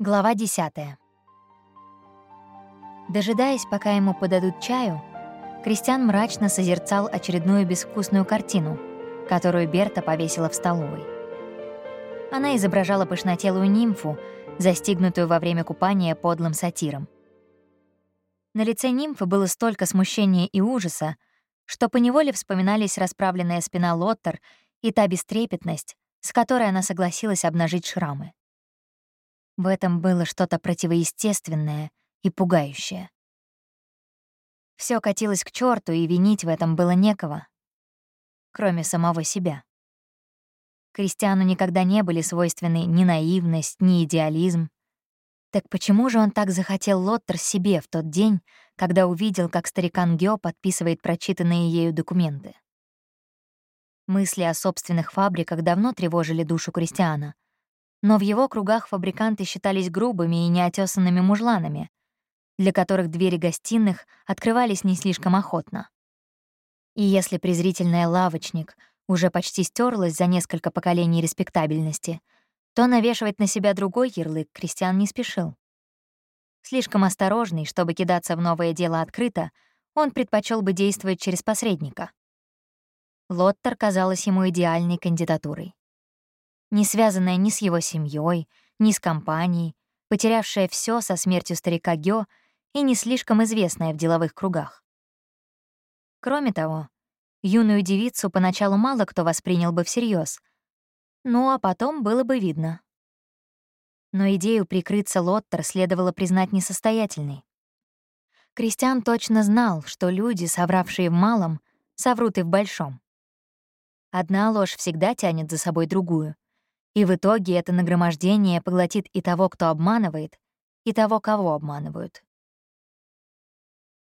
Глава 10. Дожидаясь, пока ему подадут чаю, Кристиан мрачно созерцал очередную безвкусную картину, которую Берта повесила в столовой. Она изображала пышнотелую нимфу, застигнутую во время купания подлым сатиром. На лице нимфы было столько смущения и ужаса, что поневоле вспоминались расправленная спина Лоттер и та бестрепетность, с которой она согласилась обнажить шрамы. В этом было что-то противоестественное и пугающее. Все катилось к черту, и винить в этом было некого, кроме самого себя. Кристиану никогда не были свойственны ни наивность, ни идеализм. Так почему же он так захотел Лоттер себе в тот день, когда увидел, как старикан Гео подписывает прочитанные ею документы? Мысли о собственных фабриках давно тревожили душу Кристиана — но в его кругах фабриканты считались грубыми и неотесанными мужланами, для которых двери гостиных открывались не слишком охотно. И если презрительная лавочник уже почти стерлась за несколько поколений респектабельности, то навешивать на себя другой ярлык Кристиан не спешил. Слишком осторожный, чтобы кидаться в новое дело открыто, он предпочел бы действовать через посредника. Лоттер казалась ему идеальной кандидатурой не связанная ни с его семьей, ни с компанией, потерявшая все со смертью старика Гё и не слишком известная в деловых кругах. Кроме того, юную девицу поначалу мало кто воспринял бы всерьез, ну а потом было бы видно. Но идею прикрыться Лоттер следовало признать несостоятельной. Кристиан точно знал, что люди, совравшие в малом, соврут и в большом. Одна ложь всегда тянет за собой другую — и в итоге это нагромождение поглотит и того, кто обманывает, и того, кого обманывают.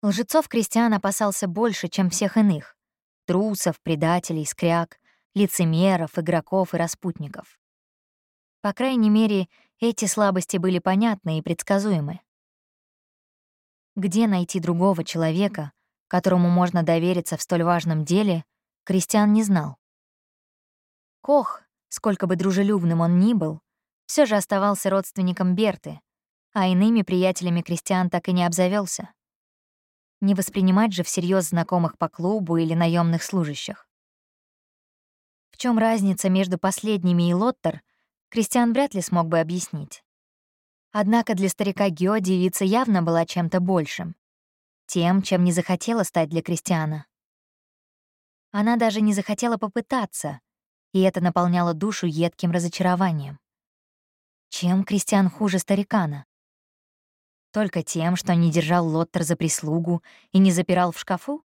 Лжецов Кристиан опасался больше, чем всех иных — трусов, предателей, скряг, лицемеров, игроков и распутников. По крайней мере, эти слабости были понятны и предсказуемы. Где найти другого человека, которому можно довериться в столь важном деле, Кристиан не знал. Кох, Сколько бы дружелюбным он ни был, все же оставался родственником Берты, а иными приятелями крестьян так и не обзавелся. Не воспринимать же всерьез знакомых по клубу или наемных служащих. В чем разница между последними и Лоттер, Кристиан вряд ли смог бы объяснить. Однако для старика Гео девица явно была чем-то большим. Тем, чем не захотела стать для Кристиана. Она даже не захотела попытаться, и это наполняло душу едким разочарованием. Чем Кристиан хуже старикана? Только тем, что не держал Лоттер за прислугу и не запирал в шкафу?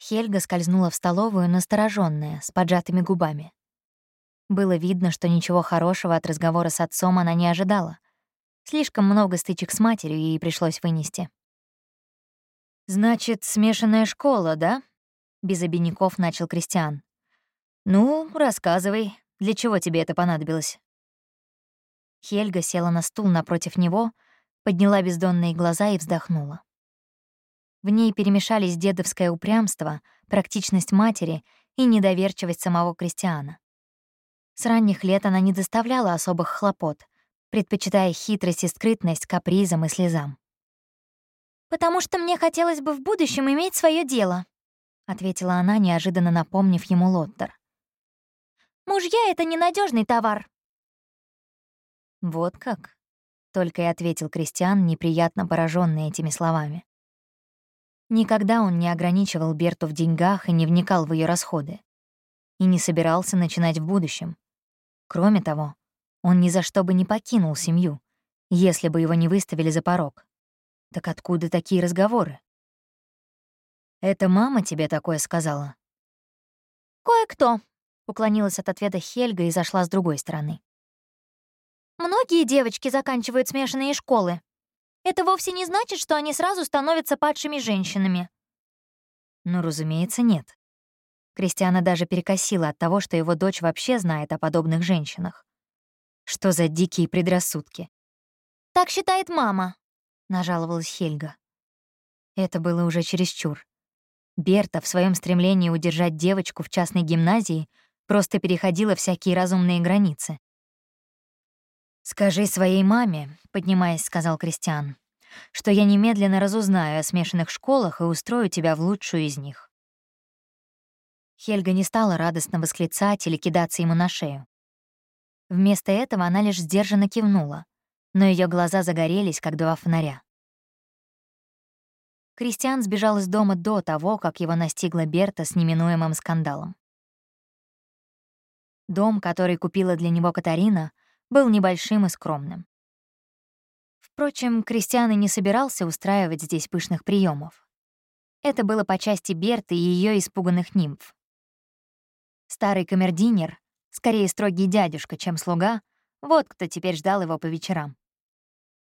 Хельга скользнула в столовую, настороженная, с поджатыми губами. Было видно, что ничего хорошего от разговора с отцом она не ожидала. Слишком много стычек с матерью ей пришлось вынести. «Значит, смешанная школа, да?» Без обиняков начал Кристиан. «Ну, рассказывай, для чего тебе это понадобилось?» Хельга села на стул напротив него, подняла бездонные глаза и вздохнула. В ней перемешались дедовское упрямство, практичность матери и недоверчивость самого Кристиана. С ранних лет она не доставляла особых хлопот, предпочитая хитрость и скрытность капризам и слезам. «Потому что мне хотелось бы в будущем иметь свое дело», — ответила она, неожиданно напомнив ему Лоттер. Мужья — это ненадежный товар». «Вот как?» — только и ответил Кристиан, неприятно пораженный этими словами. Никогда он не ограничивал Берту в деньгах и не вникал в ее расходы. И не собирался начинать в будущем. Кроме того, он ни за что бы не покинул семью, если бы его не выставили за порог. Так откуда такие разговоры? «Это мама тебе такое сказала?» «Кое-кто», Уклонилась от ответа Хельга и зашла с другой стороны. Многие девочки заканчивают смешанные школы. Это вовсе не значит, что они сразу становятся падшими женщинами. Ну, разумеется, нет. Кристиана даже перекосила от того, что его дочь вообще знает о подобных женщинах. Что за дикие предрассудки? «Так считает мама», — нажаловалась Хельга. Это было уже чересчур. Берта в своем стремлении удержать девочку в частной гимназии просто переходила всякие разумные границы. «Скажи своей маме», — поднимаясь, сказал Кристиан, «что я немедленно разузнаю о смешанных школах и устрою тебя в лучшую из них». Хельга не стала радостно восклицать или кидаться ему на шею. Вместо этого она лишь сдержанно кивнула, но ее глаза загорелись, как два фонаря. Кристиан сбежал из дома до того, как его настигла Берта с неминуемым скандалом. Дом, который купила для него Катарина, был небольшим и скромным. Впрочем, Кристиан и не собирался устраивать здесь пышных приемов. Это было по части Берты и ее испуганных нимф. Старый камердинер, скорее строгий дядюшка, чем слуга, вот кто теперь ждал его по вечерам.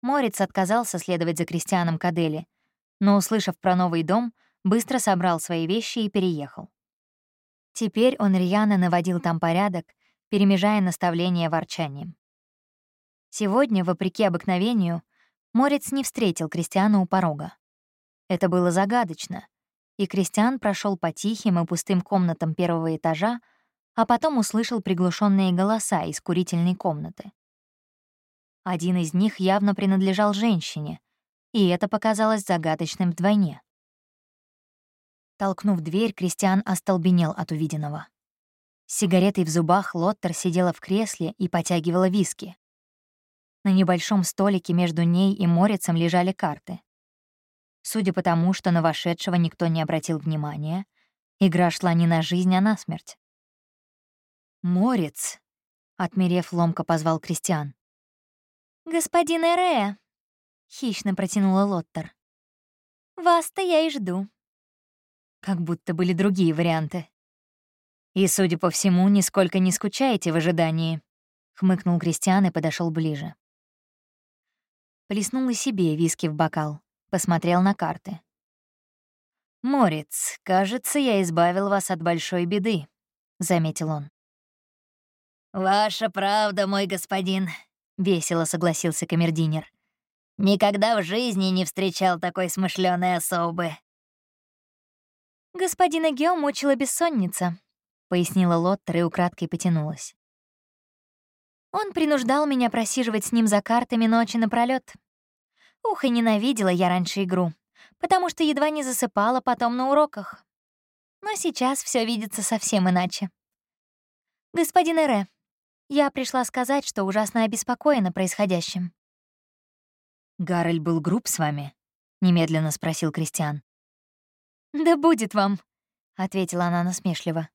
Морец отказался следовать за Кристианом Кадели, но, услышав про новый дом, быстро собрал свои вещи и переехал. Теперь он рьяно наводил там порядок, перемежая наставления ворчанием. Сегодня, вопреки обыкновению, Морец не встретил Кристиана у порога. Это было загадочно, и Кристиан прошел по тихим и пустым комнатам первого этажа, а потом услышал приглушенные голоса из курительной комнаты. Один из них явно принадлежал женщине, и это показалось загадочным вдвойне. Толкнув дверь, Кристиан остолбенел от увиденного. С сигаретой в зубах Лоттер сидела в кресле и потягивала виски. На небольшом столике между ней и Морицем лежали карты. Судя по тому, что на вошедшего никто не обратил внимания, игра шла не на жизнь, а на смерть. «Морец!» — отмерев ломко позвал Кристиан. «Господин Эрея!» — хищно протянула Лоттер. «Вас-то я и жду». Как будто были другие варианты. «И, судя по всему, нисколько не скучаете в ожидании», — хмыкнул Кристиан и подошел ближе. Плеснул и себе виски в бокал, посмотрел на карты. «Морец, кажется, я избавил вас от большой беды», — заметил он. «Ваша правда, мой господин», — весело согласился камердинер. «Никогда в жизни не встречал такой смышленой особы». «Господина Гео мучила бессонница», — пояснила Лоттер и украдкой потянулась. Он принуждал меня просиживать с ним за картами ночи напролёт. Ух, и ненавидела я раньше игру, потому что едва не засыпала потом на уроках. Но сейчас все видится совсем иначе. «Господин Эре, я пришла сказать, что ужасно обеспокоена происходящим». «Гарольд был груб с вами?» — немедленно спросил Кристиан. «Да будет вам», — ответила она насмешливо.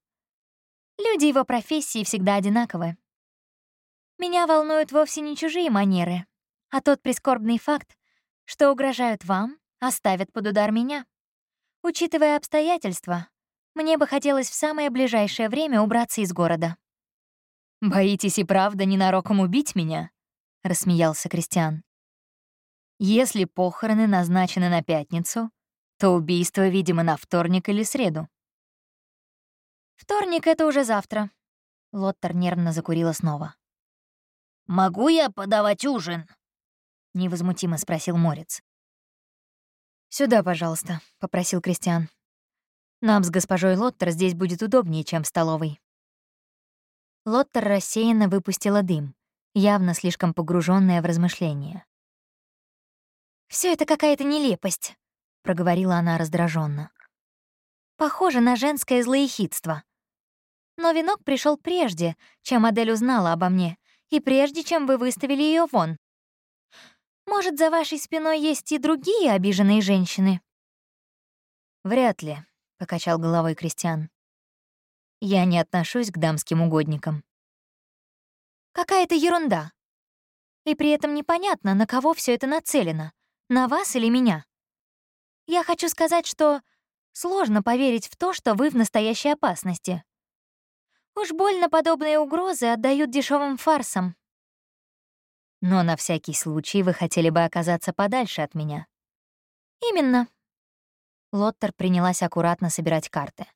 «Люди его профессии всегда одинаковы. Меня волнуют вовсе не чужие манеры, а тот прискорбный факт, что угрожают вам, оставят под удар меня. Учитывая обстоятельства, мне бы хотелось в самое ближайшее время убраться из города». «Боитесь и правда ненароком убить меня?» — рассмеялся Кристиан. «Если похороны назначены на пятницу, то убийство, видимо, на вторник или среду». «Вторник — это уже завтра», — Лоттер нервно закурила снова. «Могу я подавать ужин?» — невозмутимо спросил Морец. «Сюда, пожалуйста», — попросил Кристиан. «Нам с госпожой Лоттер здесь будет удобнее, чем в столовой». Лоттер рассеянно выпустила дым, явно слишком погруженная в размышления. Все это какая-то нелепость», — проговорила она раздраженно. «Похоже на женское злоехидство. Но венок пришел прежде, чем Адель узнала обо мне, и прежде, чем вы выставили ее вон. Может, за вашей спиной есть и другие обиженные женщины?» «Вряд ли», — покачал головой Кристиан. Я не отношусь к дамским угодникам. Какая-то ерунда. И при этом непонятно, на кого все это нацелено, на вас или меня. Я хочу сказать, что сложно поверить в то, что вы в настоящей опасности. Уж больно подобные угрозы отдают дешевым фарсам. Но на всякий случай вы хотели бы оказаться подальше от меня. Именно. Лоттер принялась аккуратно собирать карты.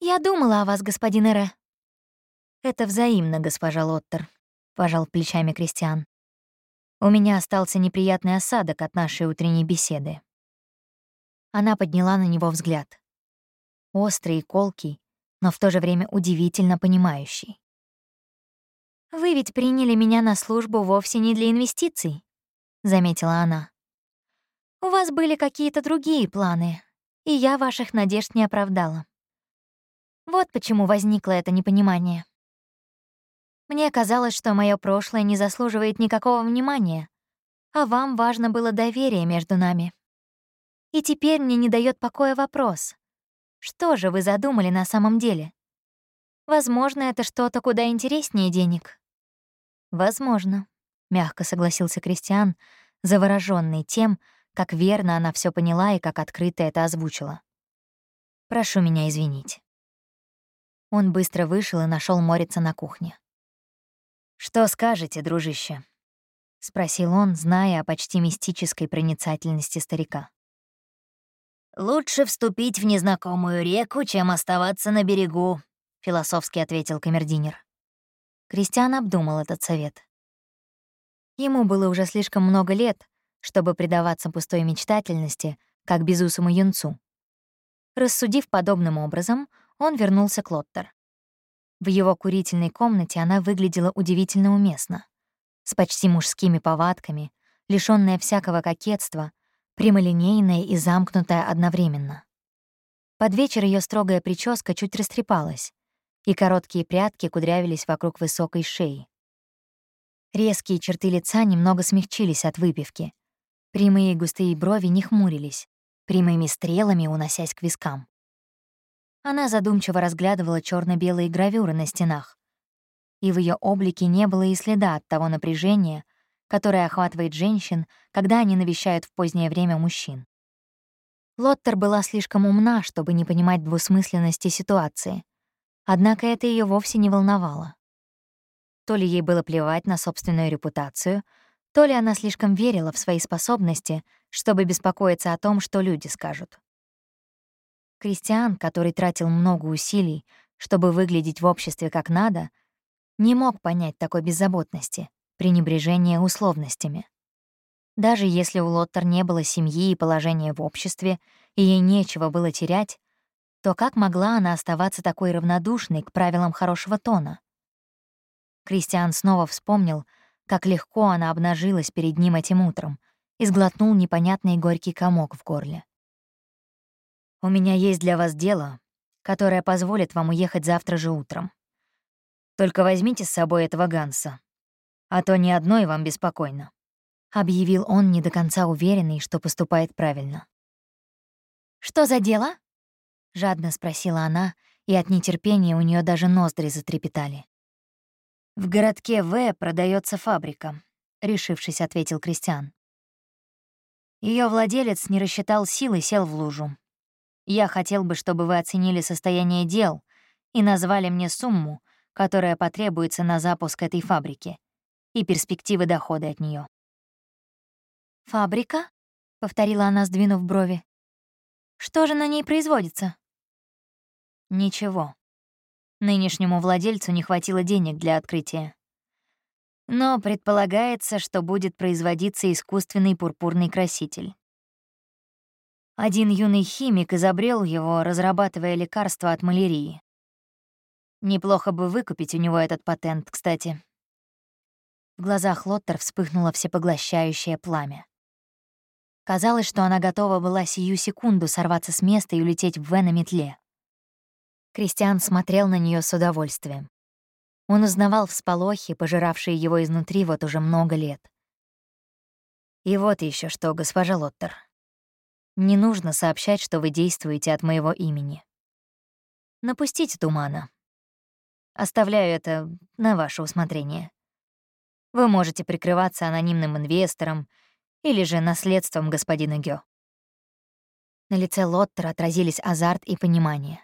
«Я думала о вас, господин Эре». «Это взаимно, госпожа Лоттер», — пожал плечами Кристиан. «У меня остался неприятный осадок от нашей утренней беседы». Она подняла на него взгляд. Острый и колкий, но в то же время удивительно понимающий. «Вы ведь приняли меня на службу вовсе не для инвестиций», — заметила она. «У вас были какие-то другие планы, и я ваших надежд не оправдала. Вот почему возникло это непонимание. Мне казалось, что мое прошлое не заслуживает никакого внимания, а вам важно было доверие между нами. И теперь мне не дает покоя вопрос. Что же вы задумали на самом деле? Возможно, это что-то куда интереснее денег. Возможно, мягко согласился Кристиан, завороженный тем, как верно она все поняла и как открыто это озвучила. Прошу меня извинить. Он быстро вышел и нашел Морица на кухне. «Что скажете, дружище?» — спросил он, зная о почти мистической проницательности старика. «Лучше вступить в незнакомую реку, чем оставаться на берегу», — философски ответил камердинер. Кристиан обдумал этот совет. Ему было уже слишком много лет, чтобы предаваться пустой мечтательности, как безусому юнцу. Рассудив подобным образом, он вернулся к Лоттер. В его курительной комнате она выглядела удивительно уместно. С почти мужскими повадками, лишённая всякого кокетства, прямолинейная и замкнутая одновременно. Под вечер ее строгая прическа чуть растрепалась, и короткие прядки кудрявились вокруг высокой шеи. Резкие черты лица немного смягчились от выпивки. Прямые густые брови не хмурились, прямыми стрелами уносясь к вискам. Она задумчиво разглядывала черно белые гравюры на стенах. И в ее облике не было и следа от того напряжения, которое охватывает женщин, когда они навещают в позднее время мужчин. Лоттер была слишком умна, чтобы не понимать двусмысленности ситуации. Однако это ее вовсе не волновало. То ли ей было плевать на собственную репутацию, то ли она слишком верила в свои способности, чтобы беспокоиться о том, что люди скажут. Кристиан, который тратил много усилий, чтобы выглядеть в обществе как надо, не мог понять такой беззаботности, пренебрежения условностями. Даже если у Лоттер не было семьи и положения в обществе, и ей нечего было терять, то как могла она оставаться такой равнодушной к правилам хорошего тона? Кристиан снова вспомнил, как легко она обнажилась перед ним этим утром и сглотнул непонятный горький комок в горле. У меня есть для вас дело, которое позволит вам уехать завтра же утром. Только возьмите с собой этого Ганса, а то ни одной вам беспокойно», — объявил он, не до конца уверенный, что поступает правильно. «Что за дело?» — жадно спросила она, и от нетерпения у нее даже ноздри затрепетали. «В городке В продается фабрика», — решившись, ответил Кристиан. Ее владелец не рассчитал сил и сел в лужу, я хотел бы, чтобы вы оценили состояние дел и назвали мне сумму, которая потребуется на запуск этой фабрики, и перспективы дохода от нее. «Фабрика?» — повторила она, сдвинув брови. «Что же на ней производится?» «Ничего. Нынешнему владельцу не хватило денег для открытия. Но предполагается, что будет производиться искусственный пурпурный краситель. Один юный химик изобрел его, разрабатывая лекарства от малярии. Неплохо бы выкупить у него этот патент, кстати. В глазах Лоттер вспыхнуло всепоглощающее пламя. Казалось, что она готова была сию секунду сорваться с места и улететь в В на метле. Кристиан смотрел на нее с удовольствием. Он узнавал всполохи, пожиравшие его изнутри вот уже много лет. И вот еще что, госпожа Лоттер. Не нужно сообщать, что вы действуете от моего имени. Напустите тумана. Оставляю это на ваше усмотрение. Вы можете прикрываться анонимным инвестором или же наследством господина Гё. На лице Лоттера отразились азарт и понимание.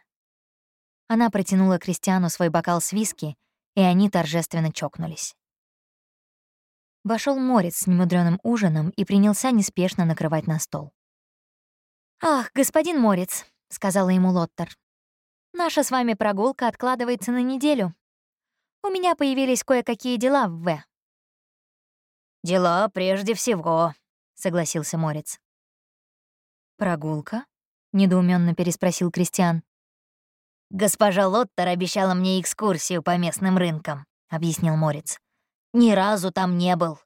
Она протянула Кристиану свой бокал с виски, и они торжественно чокнулись. Вошел Морец с немудрёным ужином и принялся неспешно накрывать на стол. «Ах, господин Морец», — сказала ему Лоттер. «Наша с вами прогулка откладывается на неделю. У меня появились кое-какие дела в В». «Дела прежде всего», — согласился Морец. «Прогулка?» — недоуменно переспросил Кристиан. «Госпожа Лоттер обещала мне экскурсию по местным рынкам», — объяснил Морец. «Ни разу там не был.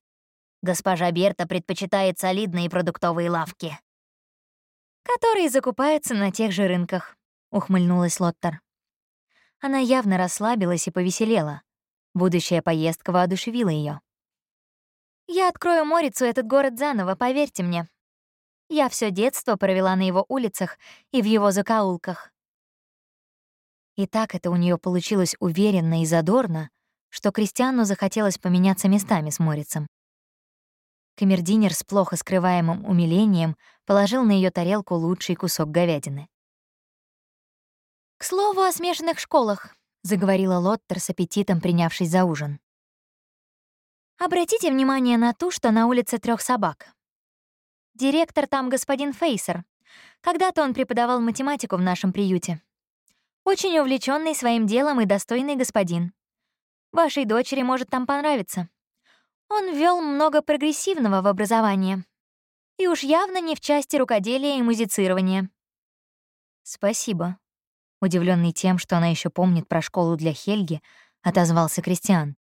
Госпожа Берта предпочитает солидные продуктовые лавки». «Которые закупаются на тех же рынках», — ухмыльнулась Лоттер. Она явно расслабилась и повеселела. Будущая поездка воодушевила ее. «Я открою Морицу этот город заново, поверьте мне. Я все детство провела на его улицах и в его закоулках. И так это у нее получилось уверенно и задорно, что Кристиану захотелось поменяться местами с Морицем. Камердинер с плохо скрываемым умилением положил на ее тарелку лучший кусок говядины. «К слову о смешанных школах», — заговорила Лоттер с аппетитом, принявшись за ужин. «Обратите внимание на ту, что на улице трех собак. Директор там господин Фейсер. Когда-то он преподавал математику в нашем приюте. Очень увлеченный своим делом и достойный господин. Вашей дочери может там понравиться. Он ввел много прогрессивного в образование. И уж явно не в части рукоделия и музицирования. Спасибо. Удивленный тем, что она еще помнит про школу для Хельги, отозвался Кристиан.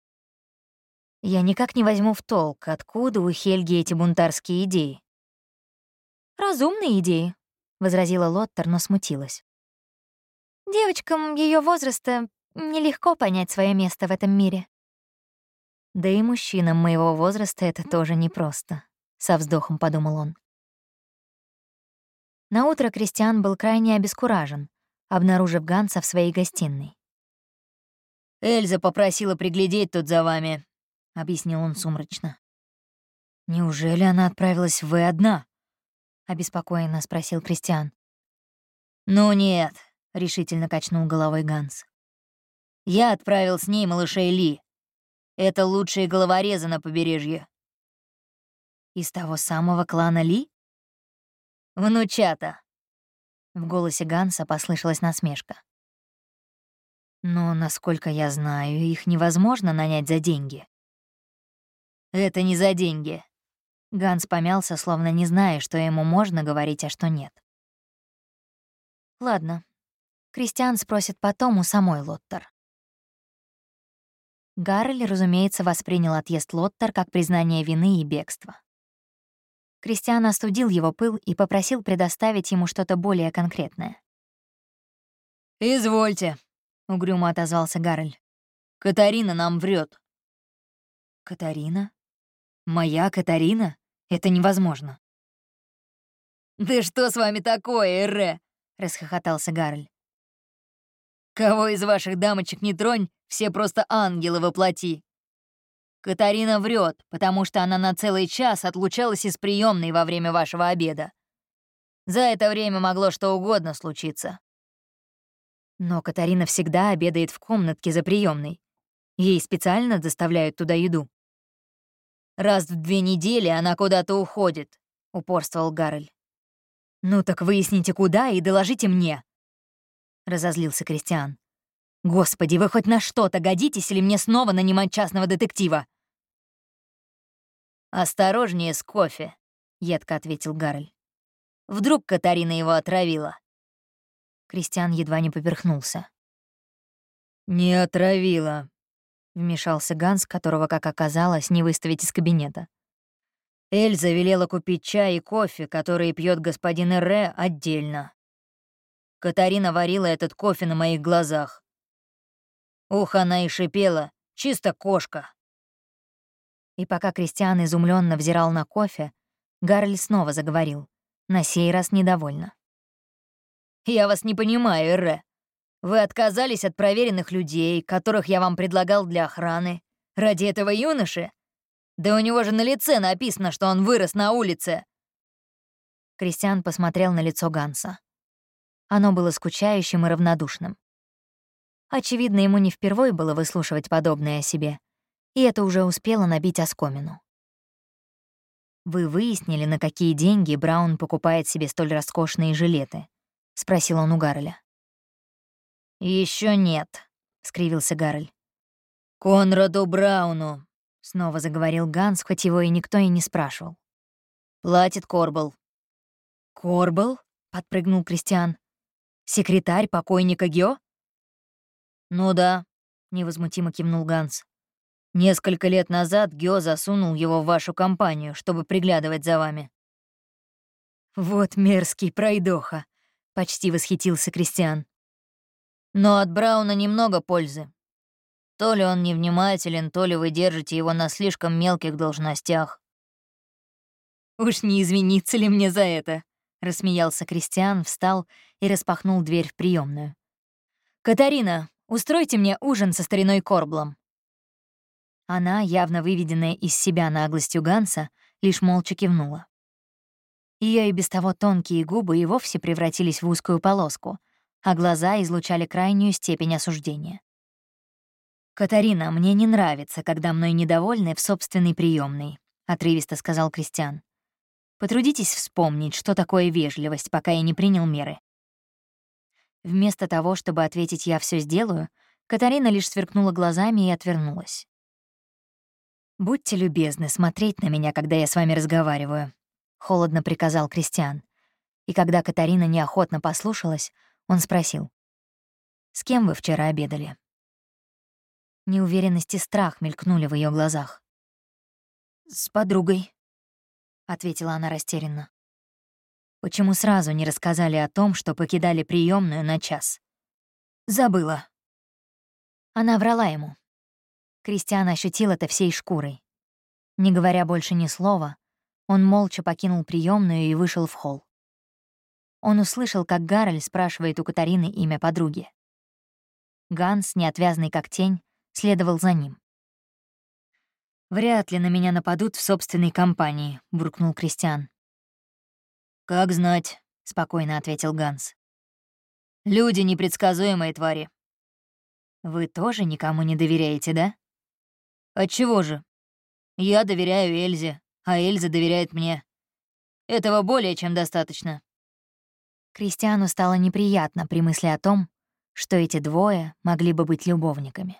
Я никак не возьму в толк, откуда у Хельги эти бунтарские идеи. «Разумные идеи», — возразила Лоттер, но смутилась. «Девочкам ее возраста нелегко понять свое место в этом мире». «Да и мужчинам моего возраста это тоже непросто», — со вздохом подумал он. Наутро Кристиан был крайне обескуражен, обнаружив Ганса в своей гостиной. «Эльза попросила приглядеть тут за вами», — объяснил он сумрачно. «Неужели она отправилась в Вы одна?» обеспокоенно спросил Кристиан. «Ну нет», — решительно качнул головой Ганс. «Я отправил с ней малышей Ли. Это лучшие головорезы на побережье». «Из того самого клана Ли?» «Внучата». В голосе Ганса послышалась насмешка. «Но, насколько я знаю, их невозможно нанять за деньги». «Это не за деньги», Ганс помялся, словно не зная, что ему можно говорить, а что нет. Ладно. Кристиан спросит потом у самой Лоттер. Гаррель, разумеется, воспринял отъезд Лоттер как признание вины и бегства. Кристиан остудил его пыл и попросил предоставить ему что-то более конкретное. «Извольте», — угрюмо отозвался Гаррель. «Катарина нам врет. «Катарина? Моя Катарина?» Это невозможно. «Да что с вами такое, Эре?» — расхохотался Гарль. «Кого из ваших дамочек не тронь, все просто ангелы воплоти. Катарина врет, потому что она на целый час отлучалась из приемной во время вашего обеда. За это время могло что угодно случиться. Но Катарина всегда обедает в комнатке за приемной. Ей специально доставляют туда еду. Раз в две недели она куда-то уходит», — упорствовал Гаррель. «Ну так выясните, куда, и доложите мне», — разозлился Кристиан. «Господи, вы хоть на что-то годитесь или мне снова нанимать частного детектива?» «Осторожнее с кофе», — едко ответил Гаррель. «Вдруг Катарина его отравила?» Кристиан едва не поперхнулся. «Не отравила», вмешался Ганс, которого, как оказалось, не выставить из кабинета. Эльза велела купить чай и кофе, которые пьет господин Р. отдельно. Катарина варила этот кофе на моих глазах. Ух, она и шипела, чисто кошка. И пока Кристиан изумленно взирал на кофе, Гарль снова заговорил, на сей раз недовольно. «Я вас не понимаю, Р. Вы отказались от проверенных людей, которых я вам предлагал для охраны. Ради этого юноши? Да у него же на лице написано, что он вырос на улице. Кристиан посмотрел на лицо Ганса. Оно было скучающим и равнодушным. Очевидно, ему не впервой было выслушивать подобное о себе, и это уже успело набить оскомину. «Вы выяснили, на какие деньги Браун покупает себе столь роскошные жилеты?» — спросил он у Гарреля. Еще нет», — скривился Гаррель. «Конраду Брауну», — снова заговорил Ганс, хоть его и никто и не спрашивал. «Платит Корбл». «Корбл?» — подпрыгнул Кристиан. «Секретарь покойника Гео?» «Ну да», — невозмутимо кивнул Ганс. Несколько лет назад Гё засунул его в вашу компанию, чтобы приглядывать за вами. Вот мерзкий пройдоха, почти восхитился Кристиан. Но от Брауна немного пользы. То ли он невнимателен, то ли вы держите его на слишком мелких должностях. «Уж не извиниться ли мне за это?» — рассмеялся Кристиан, встал и распахнул дверь в приемную. «Катарина, устройте мне ужин со стариной Корблом». Она, явно выведенная из себя наглостью Ганса, лишь молча кивнула. Ее и без того тонкие губы и вовсе превратились в узкую полоску, а глаза излучали крайнюю степень осуждения. «Катарина, мне не нравится, когда мной недовольны в собственной приемной, отрывисто сказал Кристиан. «Потрудитесь вспомнить, что такое вежливость, пока я не принял меры». Вместо того, чтобы ответить «я все сделаю», Катарина лишь сверкнула глазами и отвернулась. «Будьте любезны смотреть на меня, когда я с вами разговариваю», — холодно приказал Кристиан. И когда Катарина неохотно послушалась, он спросил. «С кем вы вчера обедали?» Неуверенность и страх мелькнули в ее глазах. «С подругой», — ответила она растерянно. «Почему сразу не рассказали о том, что покидали приемную на час?» «Забыла». Она врала ему. Кристиан ощутил это всей шкурой. Не говоря больше ни слова, он молча покинул приемную и вышел в холл. Он услышал, как Гарольд спрашивает у Катарины имя подруги. Ганс, неотвязный как тень, следовал за ним. «Вряд ли на меня нападут в собственной компании», — буркнул Кристиан. «Как знать», — спокойно ответил Ганс. «Люди — непредсказуемые твари». «Вы тоже никому не доверяете, да?» «Отчего же? Я доверяю Эльзе, а Эльза доверяет мне. Этого более чем достаточно». Кристиану стало неприятно при мысли о том, что эти двое могли бы быть любовниками.